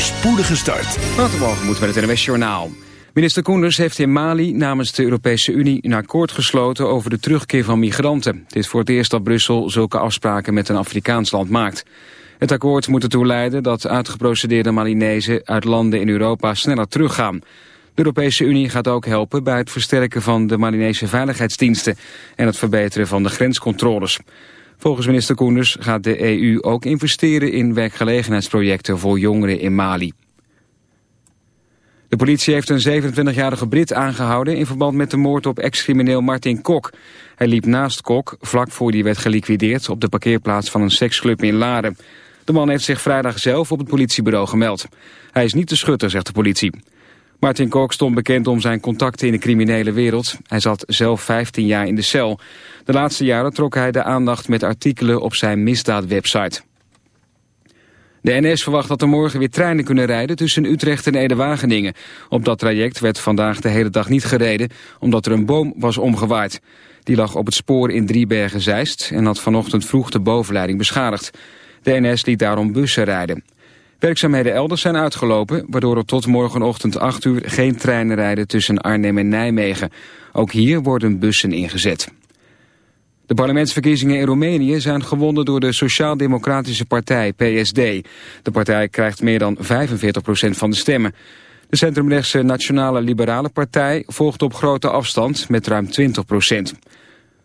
voorspoedige start. Waterbalgen moet met het NWS Journaal. Minister Koenders heeft in Mali namens de Europese Unie een akkoord gesloten over de terugkeer van migranten. Het is voor het eerst dat Brussel zulke afspraken met een Afrikaans land maakt. Het akkoord moet ertoe leiden dat uitgeprocedeerde Malinezen uit landen in Europa sneller teruggaan. De Europese Unie gaat ook helpen bij het versterken van de Malinese veiligheidsdiensten en het verbeteren van de grenscontroles. Volgens minister Koenders gaat de EU ook investeren in werkgelegenheidsprojecten voor jongeren in Mali. De politie heeft een 27-jarige Brit aangehouden in verband met de moord op ex-crimineel Martin Kok. Hij liep naast Kok, vlak voor die werd geliquideerd, op de parkeerplaats van een seksclub in Laren. De man heeft zich vrijdag zelf op het politiebureau gemeld. Hij is niet de schutter, zegt de politie. Martin Kok stond bekend om zijn contacten in de criminele wereld. Hij zat zelf 15 jaar in de cel. De laatste jaren trok hij de aandacht met artikelen op zijn misdaadwebsite. De NS verwacht dat er morgen weer treinen kunnen rijden tussen Utrecht en Ede-Wageningen. Op dat traject werd vandaag de hele dag niet gereden, omdat er een boom was omgewaaid. Die lag op het spoor in Driebergen-Zeist en had vanochtend vroeg de bovenleiding beschadigd. De NS liet daarom bussen rijden. Werkzaamheden elders zijn uitgelopen, waardoor er tot morgenochtend 8 uur geen treinen rijden tussen Arnhem en Nijmegen. Ook hier worden bussen ingezet. De parlementsverkiezingen in Roemenië zijn gewonnen door de Sociaal-Democratische Partij, PSD. De partij krijgt meer dan 45% van de stemmen. De centrumrechtse Nationale Liberale Partij volgt op grote afstand met ruim 20%.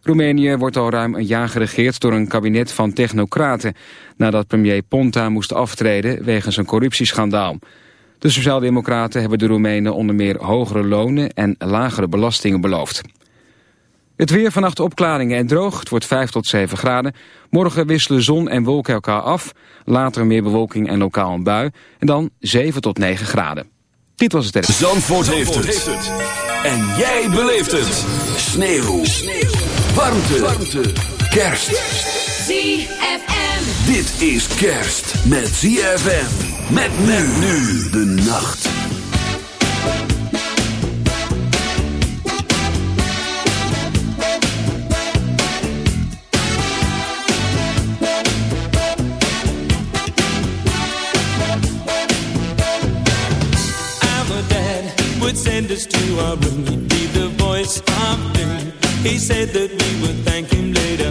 Roemenië wordt al ruim een jaar geregeerd door een kabinet van technocraten... nadat premier Ponta moest aftreden wegens een corruptieschandaal. De Sociaaldemocraten hebben de Roemenen onder meer hogere lonen en lagere belastingen beloofd. Het weer vannacht opklaringen en droog. Het wordt 5 tot 7 graden. Morgen wisselen zon en wolken elkaar af. Later meer bewolking en lokaal een bui. En dan 7 tot 9 graden. Dit was het. Zandvoort, Zandvoort heeft, het. En jij beleeft het. Sneeuw. Sneeuw. Warmte. Warmte. Kerst. ZFM. Dit is kerst met ZFM. Met men nu de nacht. send us to our room. He said that we would thank him later.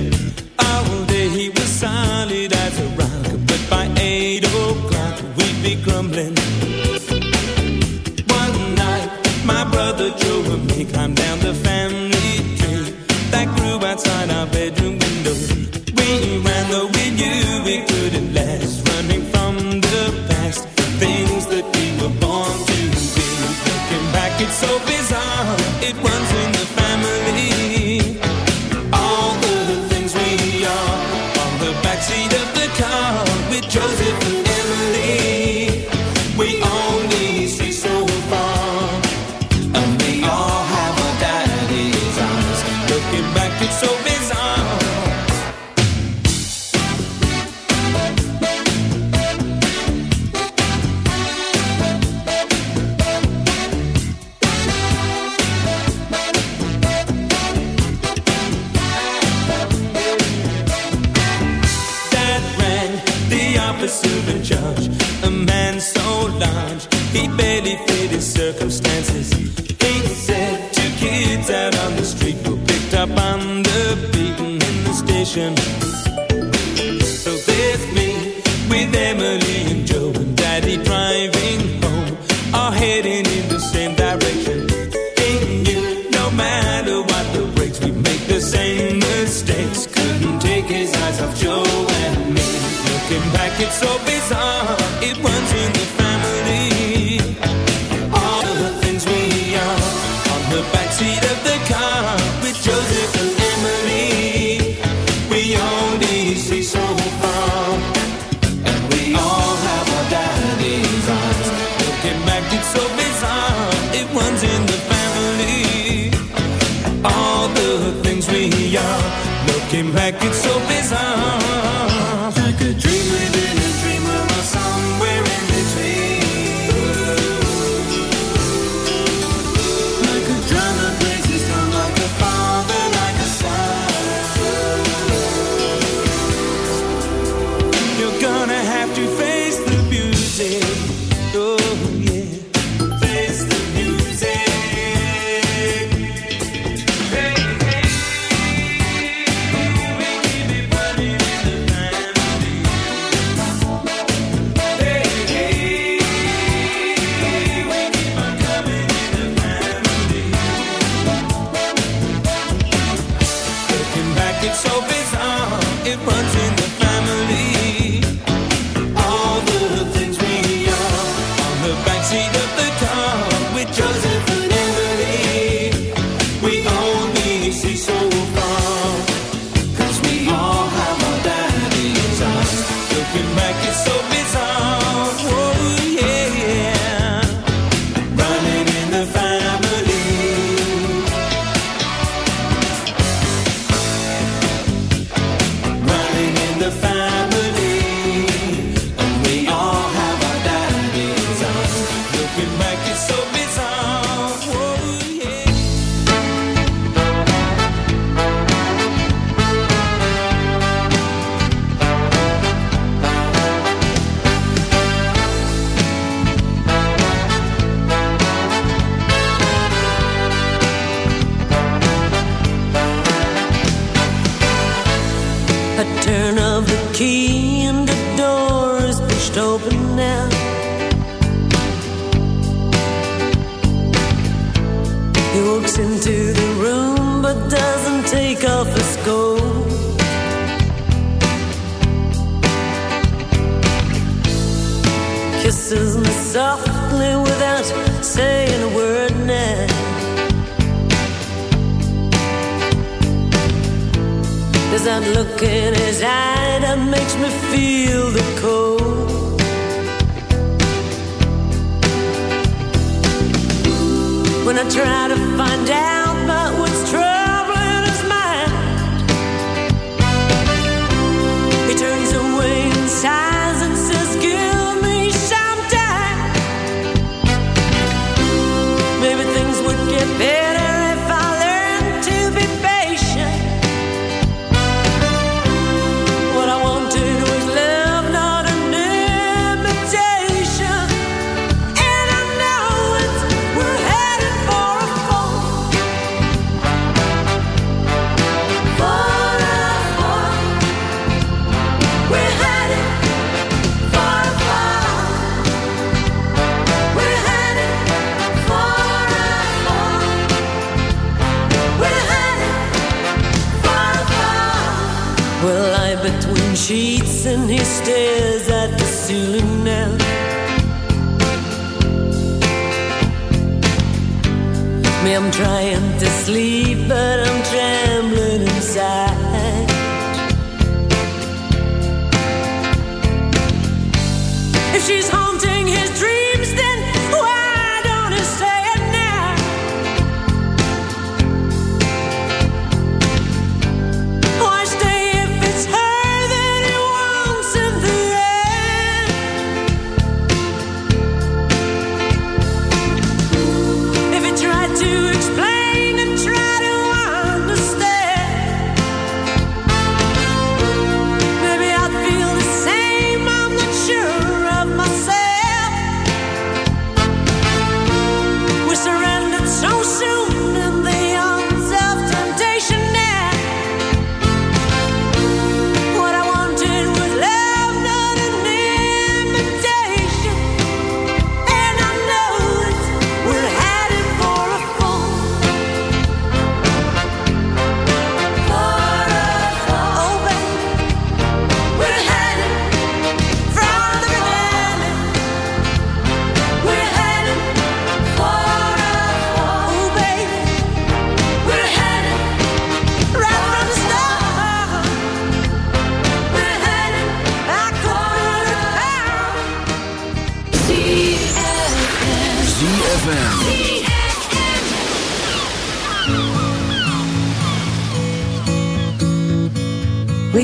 He barely fit his circumstances. He said two kids out on the street were picked up on the beaten in the station. So there's me with Emily and Joe and Daddy driving home, all heading in the same direction. He knew no matter what the breaks, we make the same mistakes. Couldn't take his eyes off Joe and me. Looking back, it's so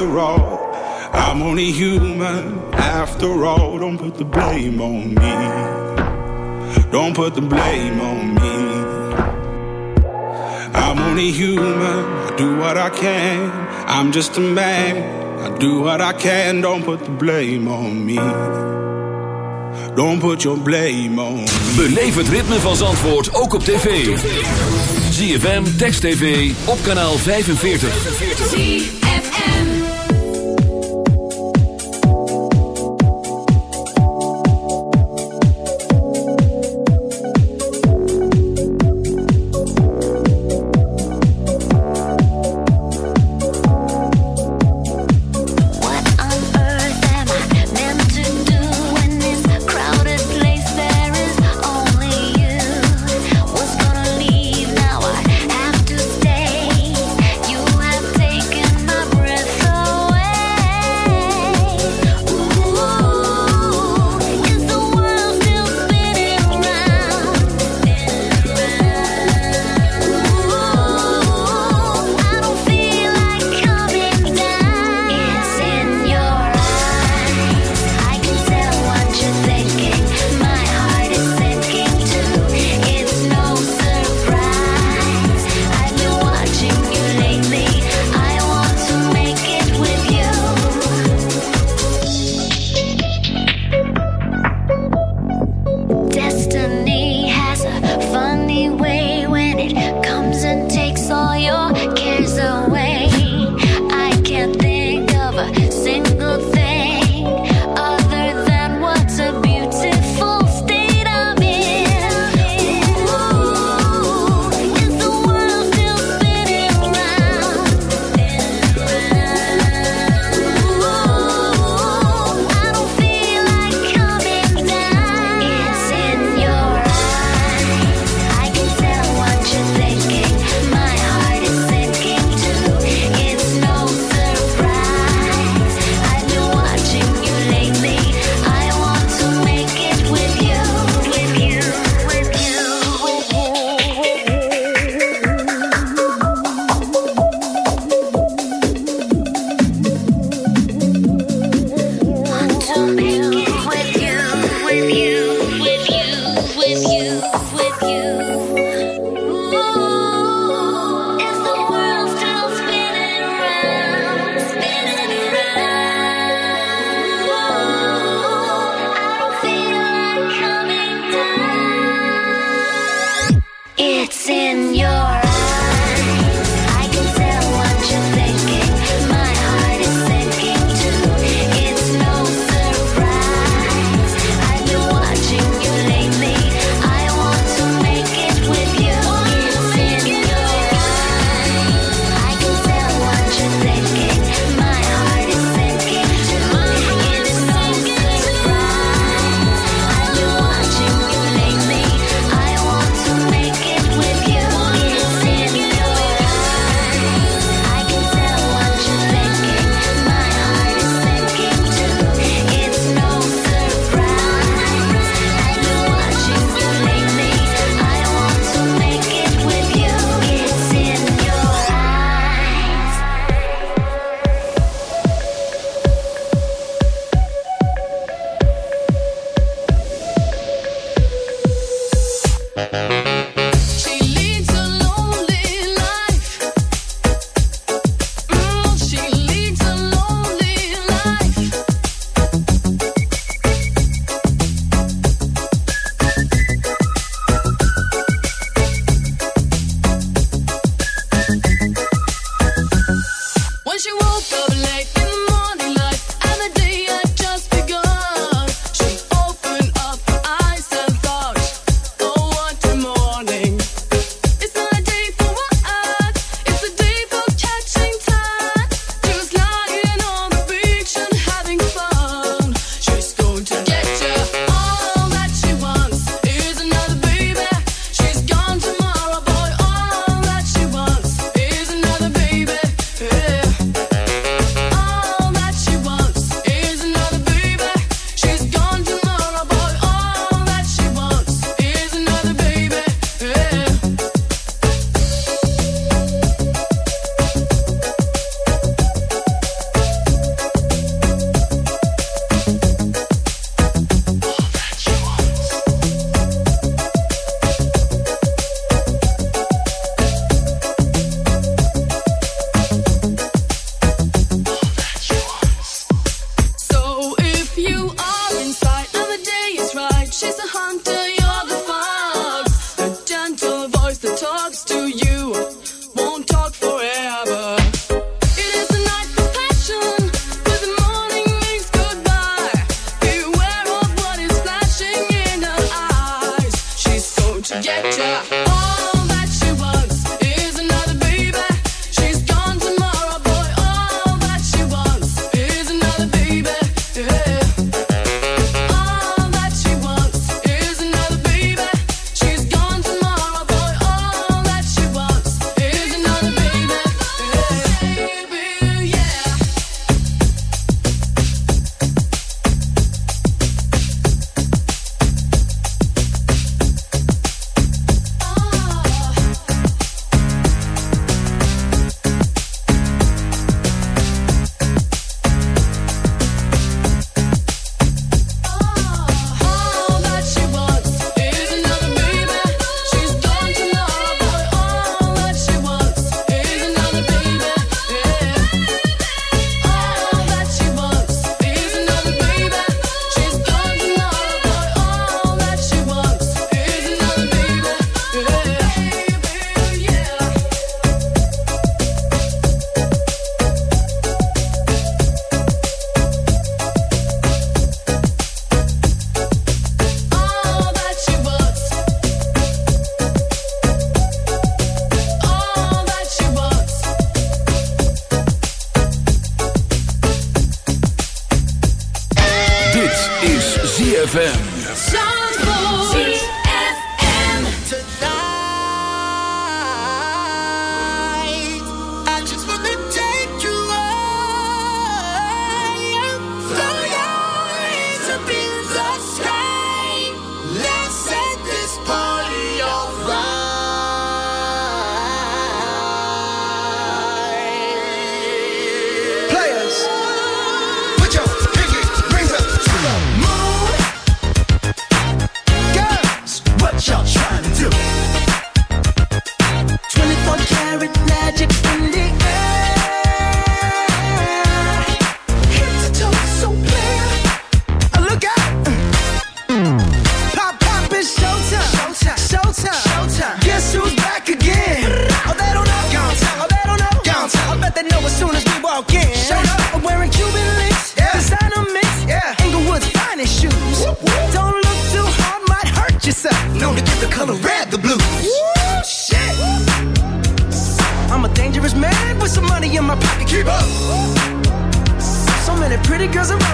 After all. I'm only human after all. Don't put the blame on me. Don't put the blame on me. I'm only human. I do what I can. I'm just a man. I do what I can. Don't put the blame on me. Don't put your blame on me. Beleef het ritme van Zandvoort ook op tv. ZFM, Text TV, op kanaal 45.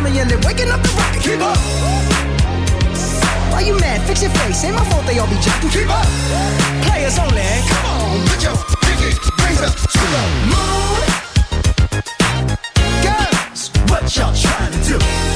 family and they're waking up the rocket. Keep up. Why you mad? Fix your face. Ain't my fault they all be jocking. Keep up. Players only. Come on, put your pinky rings up to the moon. Girls, what y'all trying to do?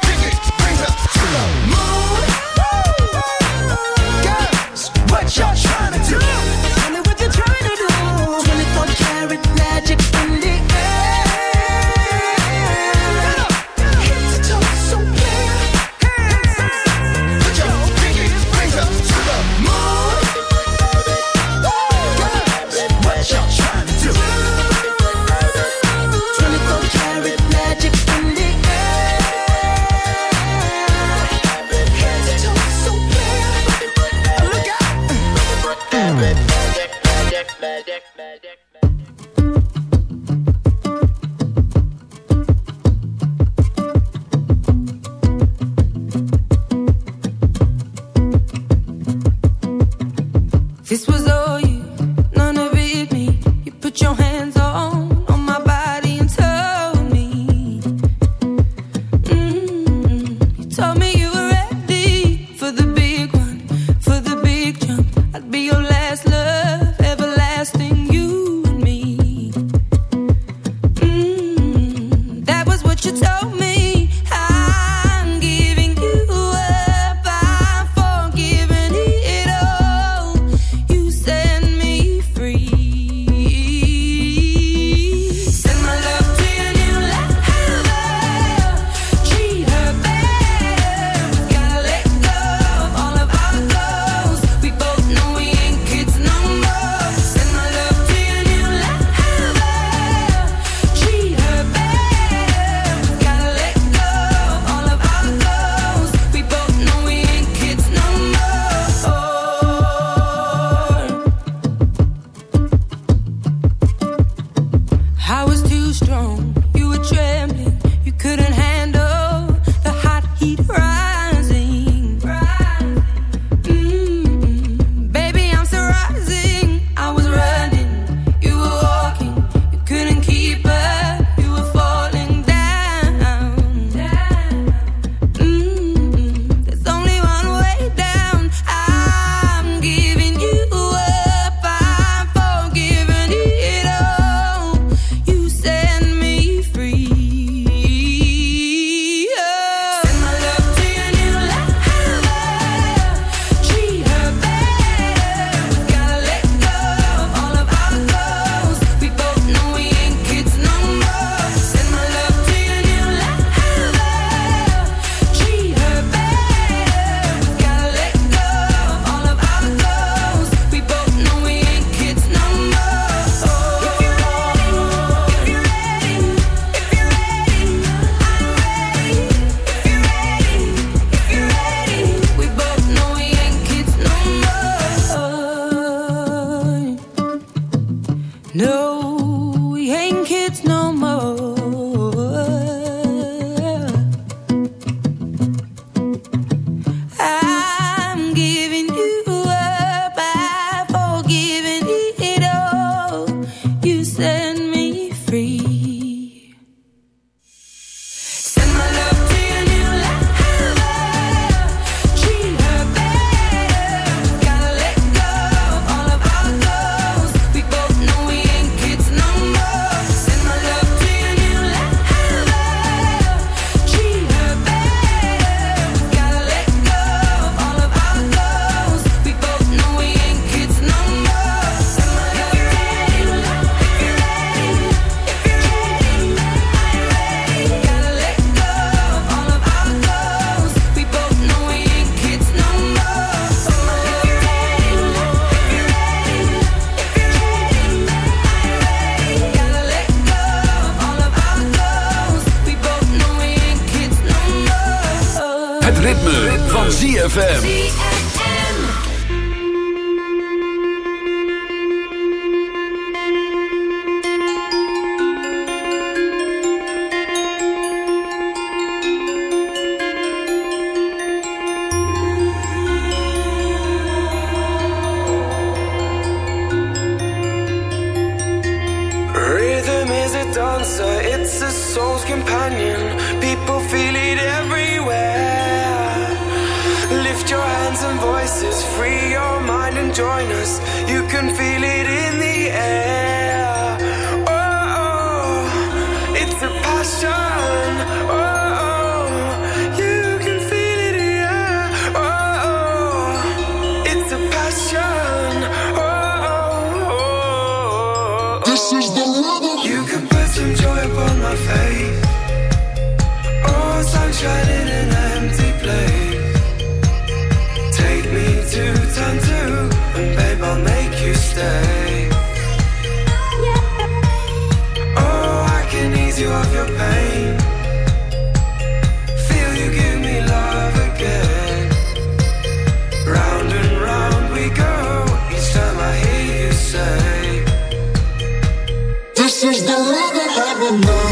is the rhythm of the night.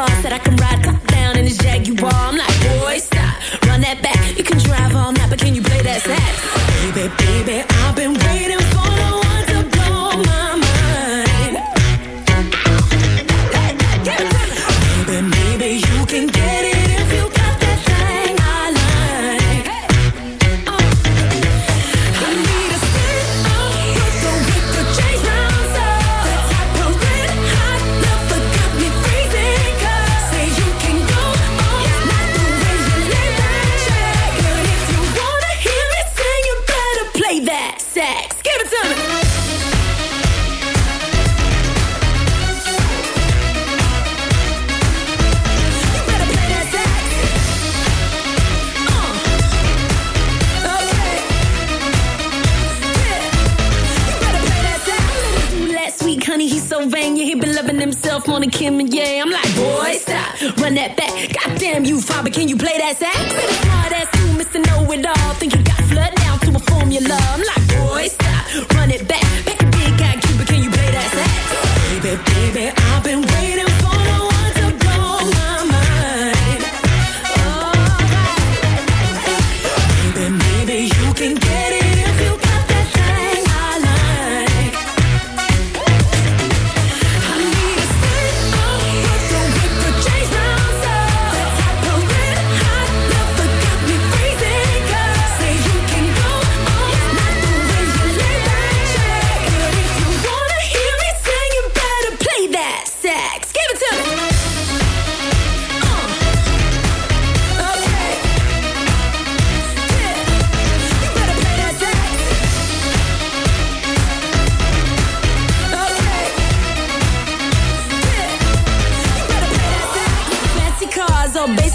boss that I can ride.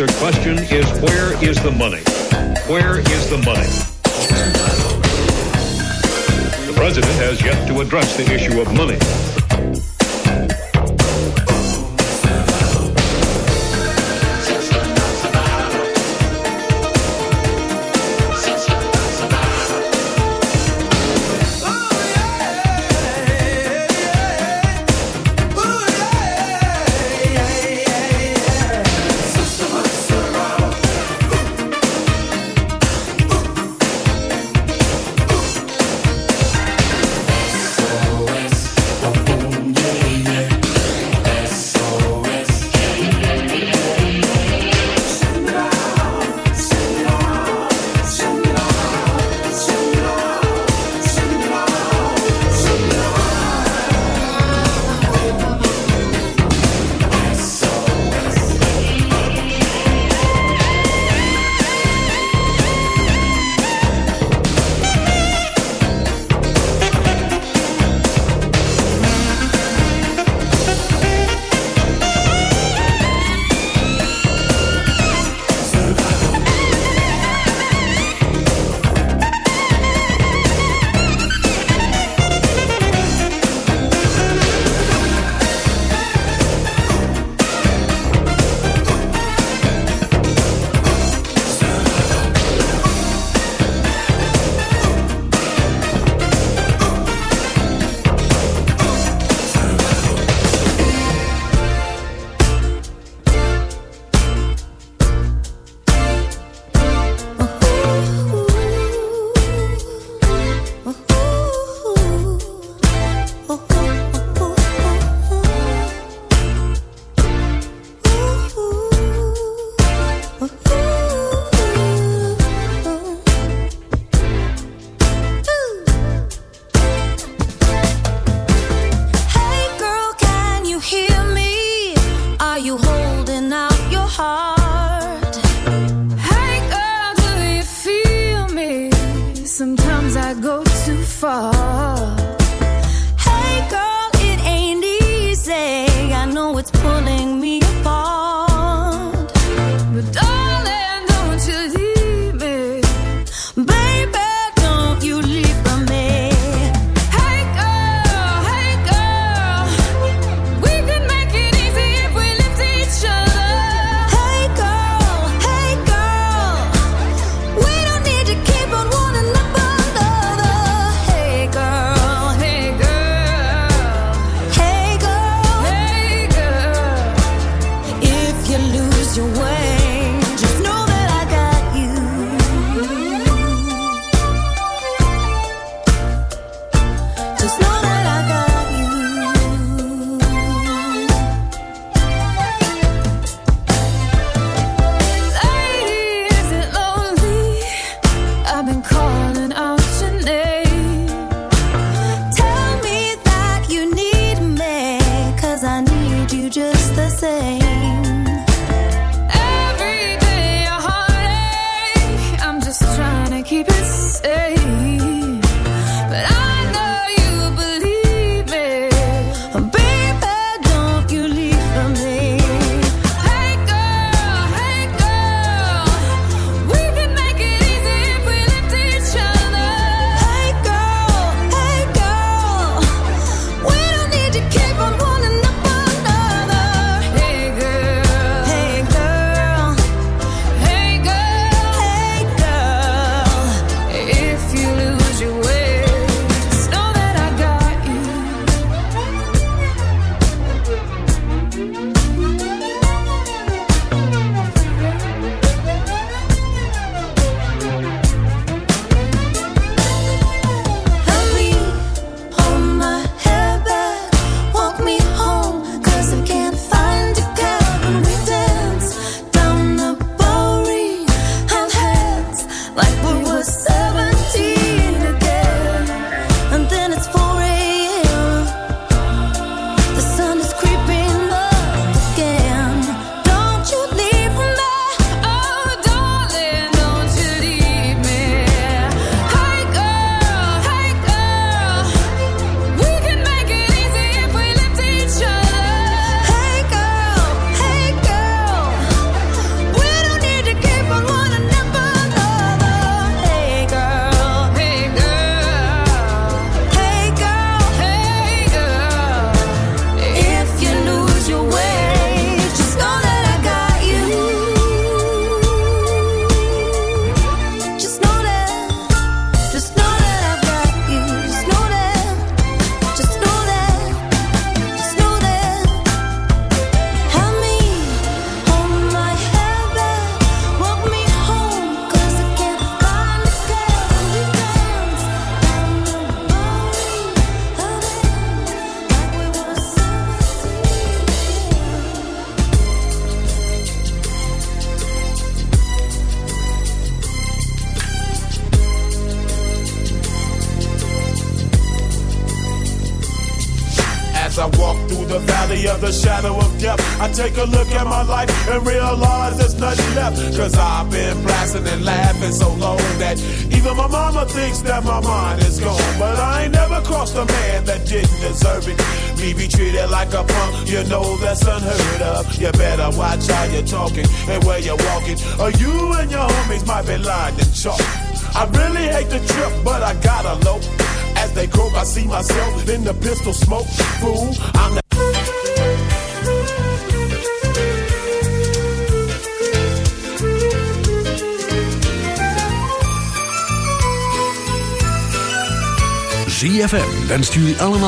Unanswered question is where is the money?